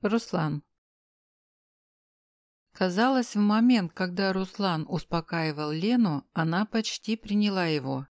Руслан. Казалось, в момент, когда Руслан успокаивал Лену, она почти приняла его.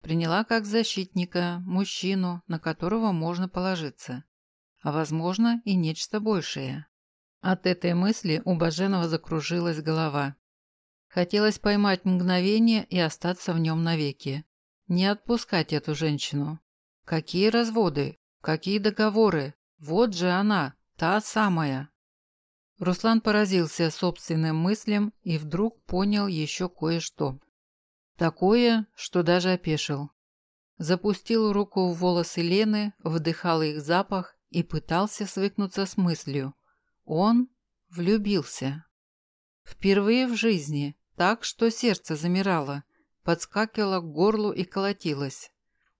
Приняла как защитника, мужчину, на которого можно положиться. А возможно и нечто большее. От этой мысли у Баженова закружилась голова. Хотелось поймать мгновение и остаться в нем навеки. Не отпускать эту женщину. Какие разводы? Какие договоры? Вот же она, Та самая. Руслан поразился собственным мыслям и вдруг понял еще кое-что. Такое, что даже опешил. Запустил руку в волосы Лены, вдыхал их запах и пытался свыкнуться с мыслью. Он влюбился. Впервые в жизни, так что сердце замирало, подскакивало к горлу и колотилось.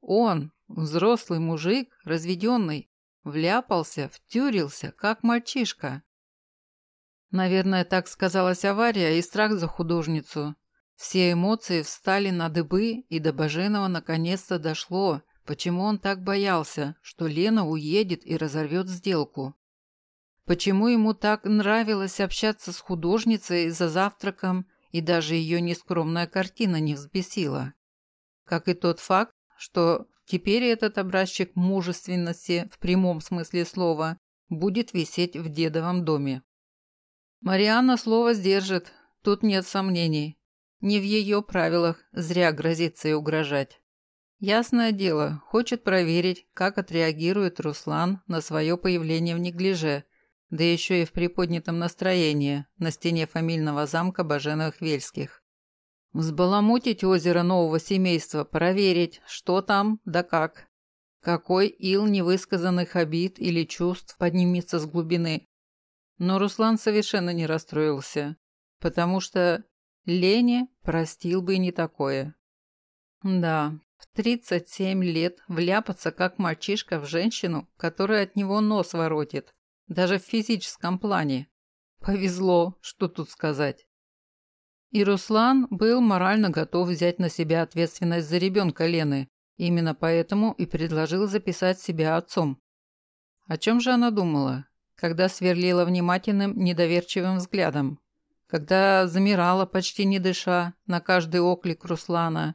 Он, взрослый мужик, разведенный, Вляпался, втюрился, как мальчишка. Наверное, так сказалась авария и страх за художницу. Все эмоции встали на дыбы, и до Баженова наконец-то дошло, почему он так боялся, что Лена уедет и разорвет сделку. Почему ему так нравилось общаться с художницей за завтраком, и даже ее нескромная картина не взбесила. Как и тот факт, что Теперь этот образчик мужественности в прямом смысле слова будет висеть в дедовом доме. Марианна слово сдержит, тут нет сомнений. Не в ее правилах зря грозиться и угрожать. Ясное дело, хочет проверить, как отреагирует Руслан на свое появление в неглиже, да еще и в приподнятом настроении на стене фамильного замка Баженовых-Вельских. Взбаламутить озеро нового семейства, проверить, что там да как. Какой ил невысказанных обид или чувств поднимется с глубины. Но Руслан совершенно не расстроился, потому что Лене простил бы и не такое. Да, в 37 лет вляпаться как мальчишка в женщину, которая от него нос воротит, даже в физическом плане. Повезло, что тут сказать. И Руслан был морально готов взять на себя ответственность за ребенка Лены. Именно поэтому и предложил записать себя отцом. О чем же она думала, когда сверлила внимательным, недоверчивым взглядом? Когда замирала, почти не дыша, на каждый оклик Руслана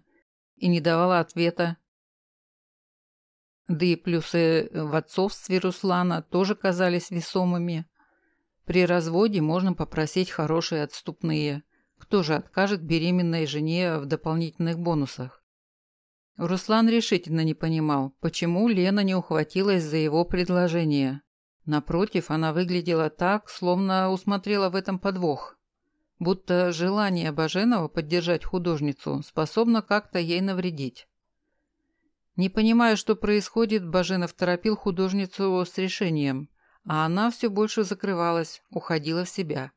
и не давала ответа? Да и плюсы в отцовстве Руслана тоже казались весомыми. При разводе можно попросить хорошие отступные – кто же откажет беременной жене в дополнительных бонусах? Руслан решительно не понимал, почему Лена не ухватилась за его предложение. Напротив, она выглядела так, словно усмотрела в этом подвох. Будто желание Баженова поддержать художницу способно как-то ей навредить. Не понимая, что происходит, Баженов торопил художницу с решением, а она все больше закрывалась, уходила в себя.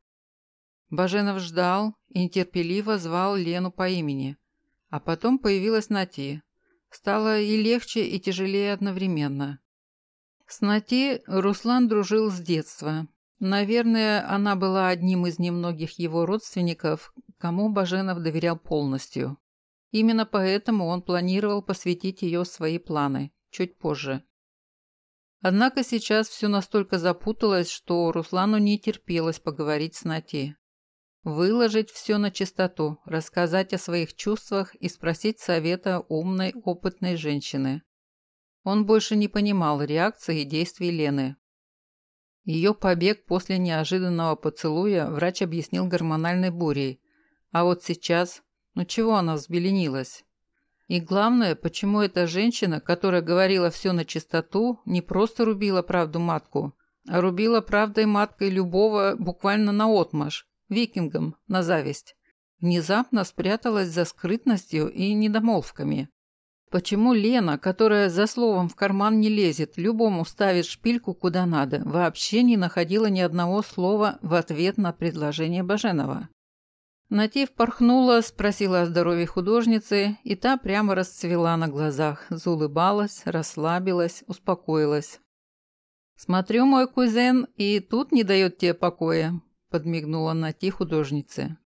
Баженов ждал и нетерпеливо звал Лену по имени. А потом появилась Нати. Стало и легче, и тяжелее одновременно. С Нати Руслан дружил с детства. Наверное, она была одним из немногих его родственников, кому Баженов доверял полностью. Именно поэтому он планировал посвятить ее в свои планы, чуть позже. Однако сейчас все настолько запуталось, что Руслану не терпелось поговорить с Нати. Выложить все на чистоту, рассказать о своих чувствах и спросить совета умной, опытной женщины. Он больше не понимал реакции и действий Лены. Ее побег после неожиданного поцелуя врач объяснил гормональной бурей. А вот сейчас, ну чего она взбеленилась? И главное, почему эта женщина, которая говорила все на чистоту, не просто рубила правду матку, а рубила правдой маткой любого буквально наотмашь, викингам на зависть, внезапно спряталась за скрытностью и недомолвками. Почему Лена, которая за словом в карман не лезет, любому ставит шпильку куда надо, вообще не находила ни одного слова в ответ на предложение Баженова? Натив порхнула, спросила о здоровье художницы, и та прямо расцвела на глазах, заулыбалась, расслабилась, успокоилась. «Смотрю, мой кузен и тут не дает тебе покоя подмигнула Нати художнице.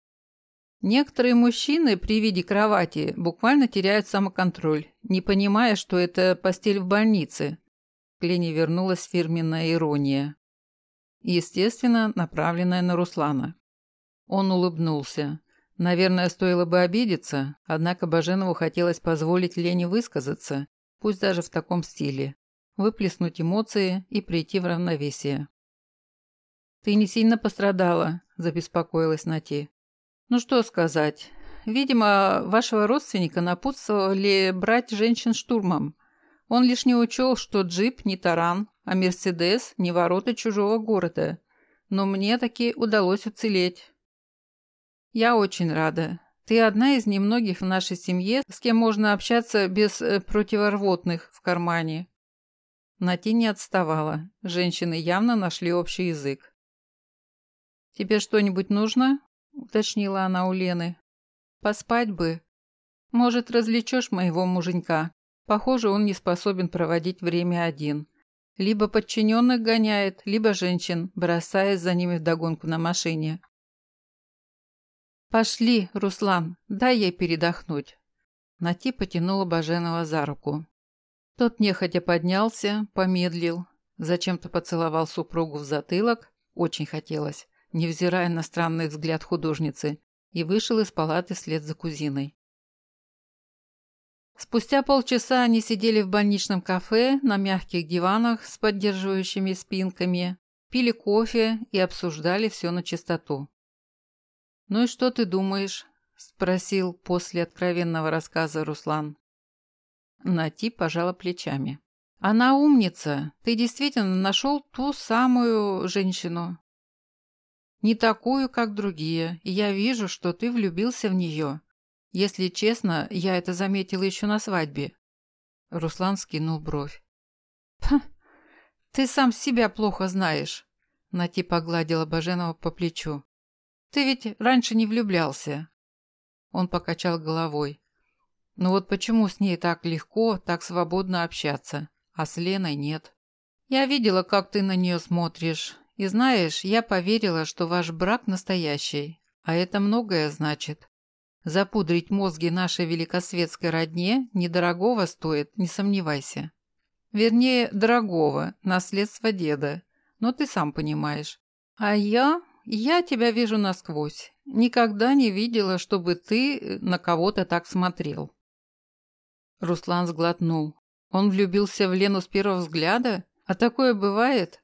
Некоторые мужчины при виде кровати буквально теряют самоконтроль, не понимая, что это постель в больнице. К Лене вернулась фирменная ирония. естественно, направленная на Руслана. Он улыбнулся. Наверное, стоило бы обидеться, однако Баженову хотелось позволить Лене высказаться, пусть даже в таком стиле, выплеснуть эмоции и прийти в равновесие. «Ты не сильно пострадала», – забеспокоилась Нати. «Ну что сказать. Видимо, вашего родственника напутствовали брать женщин штурмом. Он лишь не учел, что джип не таран, а Мерседес не ворота чужого города. Но мне таки удалось уцелеть. Я очень рада. Ты одна из немногих в нашей семье, с кем можно общаться без э, противорвотных в кармане. Нати не отставала. Женщины явно нашли общий язык. «Тебе что-нибудь нужно?» – уточнила она у Лены. «Поспать бы. Может, развлечешь моего муженька? Похоже, он не способен проводить время один. Либо подчиненных гоняет, либо женщин, бросаясь за ними вдогонку на машине. «Пошли, Руслан, дай ей передохнуть». Нати потянула Баженова за руку. Тот нехотя поднялся, помедлил, зачем-то поцеловал супругу в затылок, очень хотелось, невзирая на странный взгляд художницы, и вышел из палаты вслед за кузиной. Спустя полчаса они сидели в больничном кафе на мягких диванах с поддерживающими спинками, пили кофе и обсуждали все на чистоту. «Ну и что ты думаешь?» – спросил после откровенного рассказа Руслан. Нати пожала плечами. «Она умница. Ты действительно нашел ту самую женщину. Не такую, как другие, и я вижу, что ты влюбился в нее. Если честно, я это заметила еще на свадьбе. Руслан скинул бровь. ты сам себя плохо знаешь. Нати погладила Баженова по плечу. Ты ведь раньше не влюблялся. Он покачал головой. Ну вот почему с ней так легко, так свободно общаться, а с Леной нет? Я видела, как ты на нее смотришь. И знаешь, я поверила, что ваш брак настоящий. А это многое значит. Запудрить мозги нашей великосветской родне недорогого стоит, не сомневайся. Вернее, дорогого, наследство деда. Но ты сам понимаешь. А я... я тебя вижу насквозь. Никогда не видела, чтобы ты на кого-то так смотрел. Руслан сглотнул. Он влюбился в Лену с первого взгляда? А такое бывает?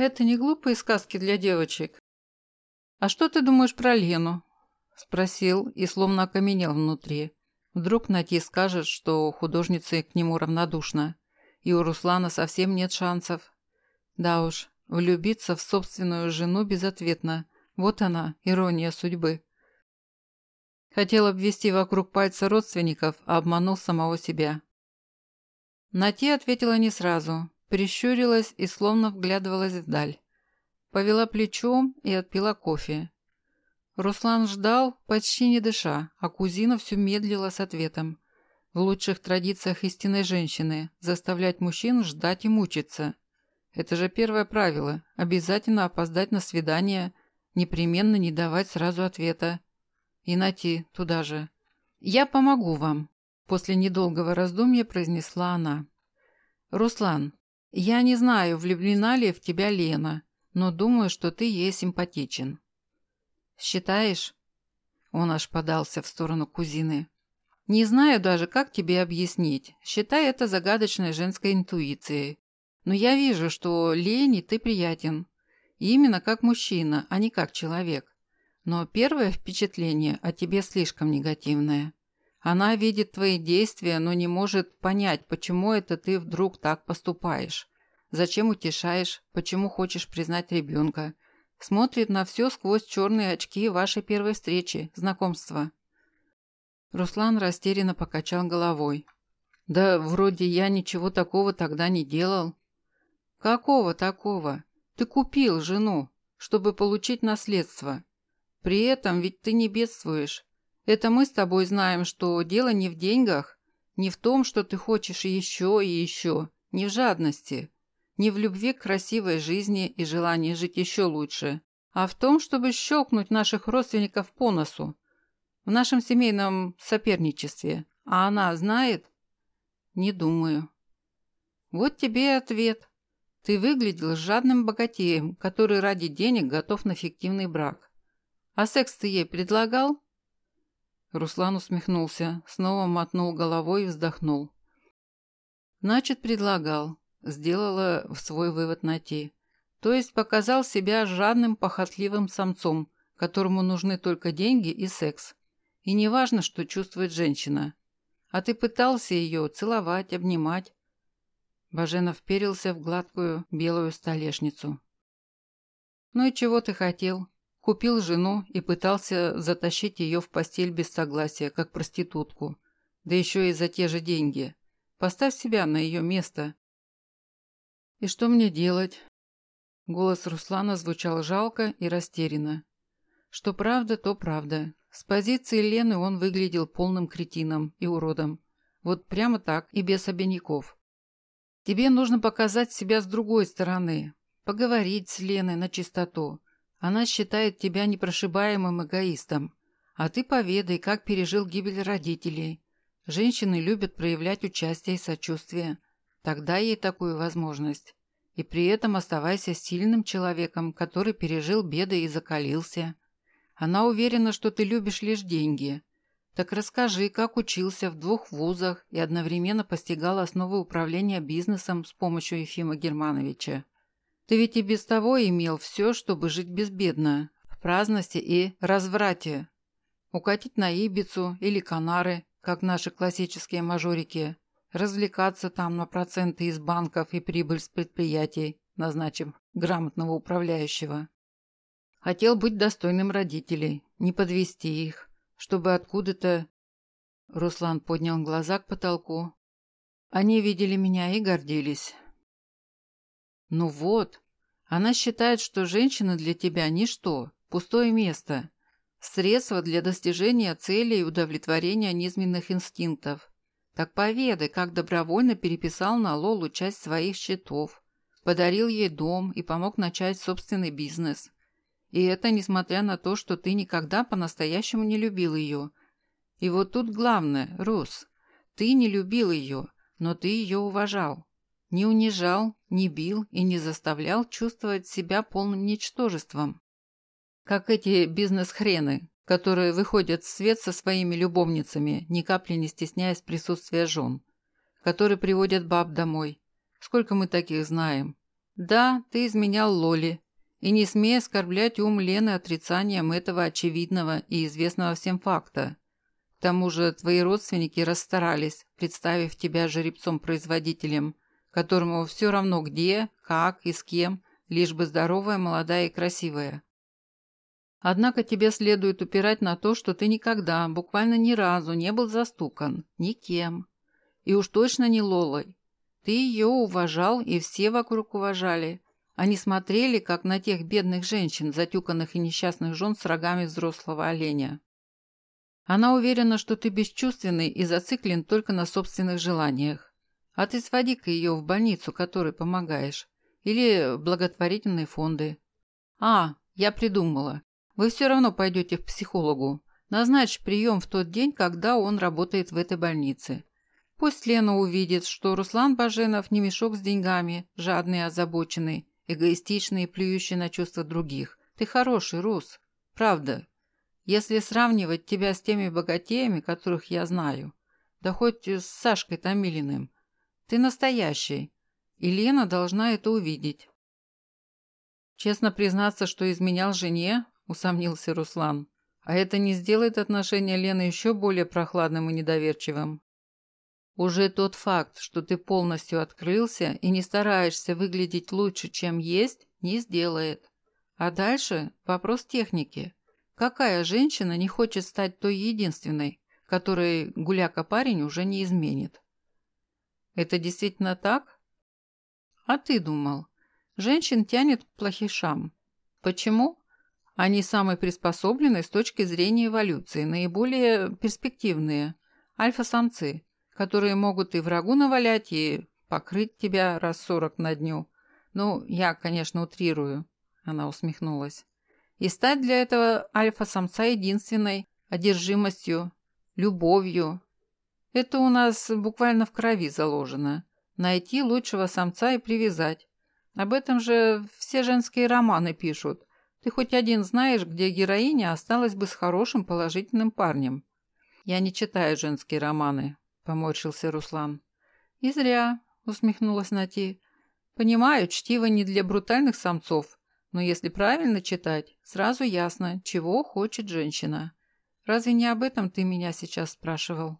Это не глупые сказки для девочек. А что ты думаешь про Лену? Спросил и словно окаменел внутри. Вдруг Нати скажет, что художница к нему равнодушна, и у Руслана совсем нет шансов. Да уж, влюбиться в собственную жену безответно. Вот она, ирония судьбы. Хотел обвести вокруг пальца родственников, а обманул самого себя. Нати ответила не сразу, прищурилась и словно вглядывалась вдаль. Повела плечом и отпила кофе. Руслан ждал, почти не дыша, а кузина все медлила с ответом. В лучших традициях истинной женщины – заставлять мужчин ждать и мучиться. Это же первое правило – обязательно опоздать на свидание, непременно не давать сразу ответа. И найти туда же. «Я помогу вам», – после недолгого раздумья произнесла она. «Руслан, я не знаю, влюблена ли в тебя Лена, но думаю, что ты ей симпатичен». «Считаешь?» Он аж подался в сторону кузины. «Не знаю даже, как тебе объяснить. Считай это загадочной женской интуицией. Но я вижу, что Лене ты приятен. Именно как мужчина, а не как человек. Но первое впечатление о тебе слишком негативное. Она видит твои действия, но не может понять, почему это ты вдруг так поступаешь. Зачем утешаешь, почему хочешь признать ребенка, Смотрит на все сквозь черные очки вашей первой встречи, знакомства. Руслан растерянно покачал головой. «Да вроде я ничего такого тогда не делал». «Какого такого? Ты купил жену, чтобы получить наследство. При этом ведь ты не бедствуешь. Это мы с тобой знаем, что дело не в деньгах, не в том, что ты хочешь еще и еще, не в жадности не в любви к красивой жизни и желании жить еще лучше, а в том, чтобы щелкнуть наших родственников по носу. В нашем семейном соперничестве. А она знает? Не думаю. Вот тебе и ответ. Ты выглядел жадным богатеем, который ради денег готов на фиктивный брак. А секс ты ей предлагал?» Руслан усмехнулся, снова мотнул головой и вздохнул. «Значит, предлагал», — сделала в свой вывод Нати. «То есть показал себя жадным, похотливым самцом, которому нужны только деньги и секс. И не важно, что чувствует женщина. А ты пытался ее целовать, обнимать». Баженов вперился в гладкую белую столешницу. «Ну и чего ты хотел?» Купил жену и пытался затащить ее в постель без согласия, как проститутку. Да еще и за те же деньги. Поставь себя на ее место. И что мне делать? Голос Руслана звучал жалко и растерянно. Что правда, то правда. С позиции Лены он выглядел полным кретином и уродом. Вот прямо так и без обиняков. Тебе нужно показать себя с другой стороны. Поговорить с Леной на чистоту. Она считает тебя непрошибаемым эгоистом. А ты поведай, как пережил гибель родителей. Женщины любят проявлять участие и сочувствие. Тогда ей такую возможность. И при этом оставайся сильным человеком, который пережил беды и закалился. Она уверена, что ты любишь лишь деньги. Так расскажи, как учился в двух вузах и одновременно постигал основы управления бизнесом с помощью Ефима Германовича. Ты ведь и без того имел все, чтобы жить безбедно, в праздности и разврате. Укатить на Ибицу или Канары, как наши классические мажорики, развлекаться там на проценты из банков и прибыль с предприятий, назначив грамотного управляющего. Хотел быть достойным родителей, не подвести их, чтобы откуда-то... Руслан поднял глаза к потолку. Они видели меня и гордились. Ну вот, она считает, что женщина для тебя – ничто, пустое место, средство для достижения целей и удовлетворения низменных инстинктов. Так поведай, как добровольно переписал на Лолу часть своих счетов, подарил ей дом и помог начать собственный бизнес. И это несмотря на то, что ты никогда по-настоящему не любил ее. И вот тут главное, Рус, ты не любил ее, но ты ее уважал. Не унижал, не бил и не заставлял чувствовать себя полным ничтожеством. Как эти бизнес-хрены, которые выходят в свет со своими любовницами, ни капли не стесняясь присутствия жен, которые приводят баб домой. Сколько мы таких знаем? Да, ты изменял Лоли, и не смей оскорблять ум Лены отрицанием этого очевидного и известного всем факта. К тому же твои родственники расстарались, представив тебя жеребцом-производителем, которому все равно где, как и с кем, лишь бы здоровая, молодая и красивая. Однако тебе следует упирать на то, что ты никогда, буквально ни разу не был застукан, никем. И уж точно не Лолой. Ты ее уважал, и все вокруг уважали. Они смотрели, как на тех бедных женщин, затюканных и несчастных жен с рогами взрослого оленя. Она уверена, что ты бесчувственный и зациклен только на собственных желаниях. А ты своди-ка ее в больницу, которой помогаешь. Или в благотворительные фонды. А, я придумала. Вы все равно пойдете к психологу. Назначь прием в тот день, когда он работает в этой больнице. Пусть Лена увидит, что Руслан Баженов не мешок с деньгами, жадный озабоченный, эгоистичный и плюющий на чувства других. Ты хороший, Рус. Правда. Если сравнивать тебя с теми богатеями, которых я знаю, да хоть с Сашкой Томилиным – ты настоящий, и Лена должна это увидеть. Честно признаться, что изменял жене, усомнился Руслан. А это не сделает отношения Лены еще более прохладным и недоверчивым. Уже тот факт, что ты полностью открылся и не стараешься выглядеть лучше, чем есть, не сделает. А дальше вопрос техники. Какая женщина не хочет стать той единственной, которой гуляка-парень уже не изменит? Это действительно так? А ты думал? Женщин тянет к плохишам. Почему? Они самые приспособленные с точки зрения эволюции, наиболее перспективные. Альфа-самцы, которые могут и врагу навалять, и покрыть тебя раз сорок на дню. Ну, я, конечно, утрирую. Она усмехнулась. И стать для этого альфа-самца единственной одержимостью, любовью, это у нас буквально в крови заложено. Найти лучшего самца и привязать. Об этом же все женские романы пишут. Ты хоть один знаешь, где героиня осталась бы с хорошим положительным парнем?» «Я не читаю женские романы», — поморщился Руслан. «И зря», — усмехнулась Нати. «Понимаю, чтиво не для брутальных самцов, но если правильно читать, сразу ясно, чего хочет женщина. Разве не об этом ты меня сейчас спрашивал?»